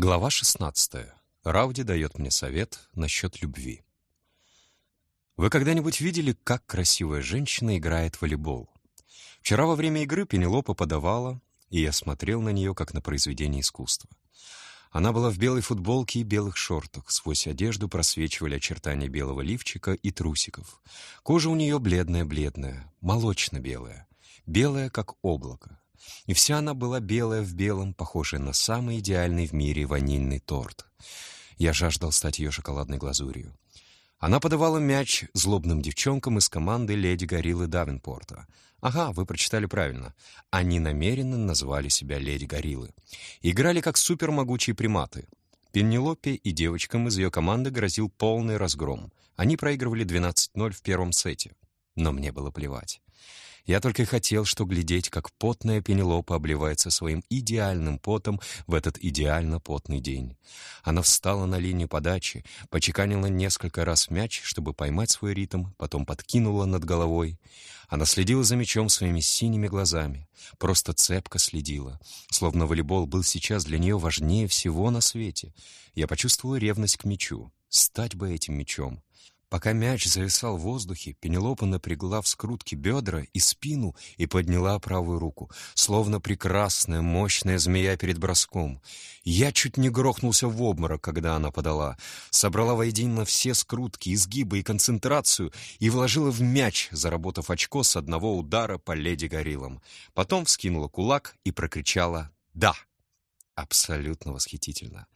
Глава 16. Рауди дает мне совет насчет любви. Вы когда-нибудь видели, как красивая женщина играет в волейбол? Вчера во время игры Пенелопа подавала, и я смотрел на нее, как на произведение искусства. Она была в белой футболке и белых шортах. Сквозь одежду просвечивали очертания белого лифчика и трусиков. Кожа у нее бледная-бледная, молочно-белая, белая, как облако. И вся она была белая в белом, похожая на самый идеальный в мире ванильный торт. Я жаждал стать ее шоколадной глазурью. Она подавала мяч злобным девчонкам из команды леди Гориллы Давенпорта. Ага, вы прочитали правильно. Они намеренно назвали себя леди Гориллы. Играли как супермогучие приматы. Пеннелопе и девочкам из ее команды грозил полный разгром. Они проигрывали 12-0 в первом сете. Но мне было плевать. Я только хотел, что глядеть, как потная Пенелопа обливается своим идеальным потом в этот идеально потный день. Она встала на линию подачи, почеканила несколько раз мяч, чтобы поймать свой ритм, потом подкинула над головой. Она следила за мячом своими синими глазами, просто цепко следила, словно волейбол был сейчас для нее важнее всего на свете. Я почувствовал ревность к мячу. Стать бы этим мячом. Пока мяч зависал в воздухе, Пенелопа напрягла в скрутке бедра и спину и подняла правую руку, словно прекрасная, мощная змея перед броском. Я чуть не грохнулся в обморок, когда она подала. Собрала воедино все скрутки, изгибы и концентрацию и вложила в мяч, заработав очко с одного удара по леди гориллам. Потом вскинула кулак и прокричала «Да!». Абсолютно восхитительно.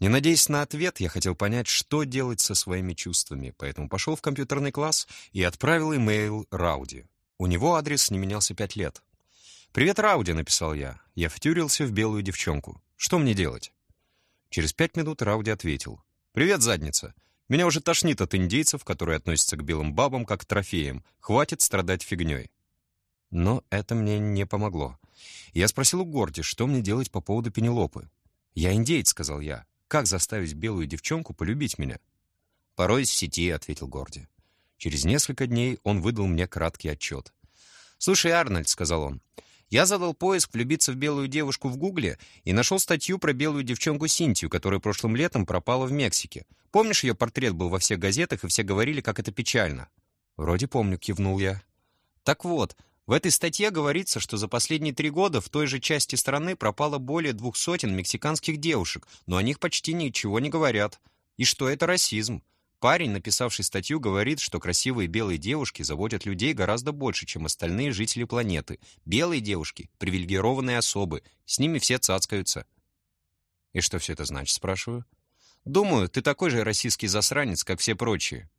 Не надеясь на ответ, я хотел понять, что делать со своими чувствами, поэтому пошел в компьютерный класс и отправил имейл Рауди. У него адрес не менялся пять лет. «Привет, Рауди», — написал я. Я втюрился в белую девчонку. Что мне делать? Через пять минут Рауди ответил. «Привет, задница. Меня уже тошнит от индейцев, которые относятся к белым бабам как к трофеям. Хватит страдать фигней». Но это мне не помогло. Я спросил у Горди, что мне делать по поводу Пенелопы. «Я индейец», — сказал я. «Как заставить белую девчонку полюбить меня?» «Порой в сети», — ответил Горди. Через несколько дней он выдал мне краткий отчет. «Слушай, Арнольд», — сказал он, — «я задал поиск «Влюбиться в белую девушку» в Гугле и нашел статью про белую девчонку Синтию, которая прошлым летом пропала в Мексике. Помнишь, ее портрет был во всех газетах, и все говорили, как это печально?» «Вроде помню», — кивнул я. «Так вот, в этой статье говорится, что за последние три года в той же части страны пропало более двух сотен мексиканских девушек, но о них почти ничего не говорят. И что это расизм. Парень, написавший статью, говорит, что красивые белые девушки заводят людей гораздо больше, чем остальные жители планеты. Белые девушки — привилегированные особы, с ними все цацкаются. «И что все это значит?» — спрашиваю. «Думаю, ты такой же российский засранец, как все прочие».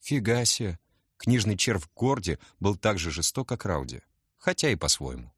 «Фига себе!» Книжный червь Горди был так же жесток, как Рауди, хотя и по-своему.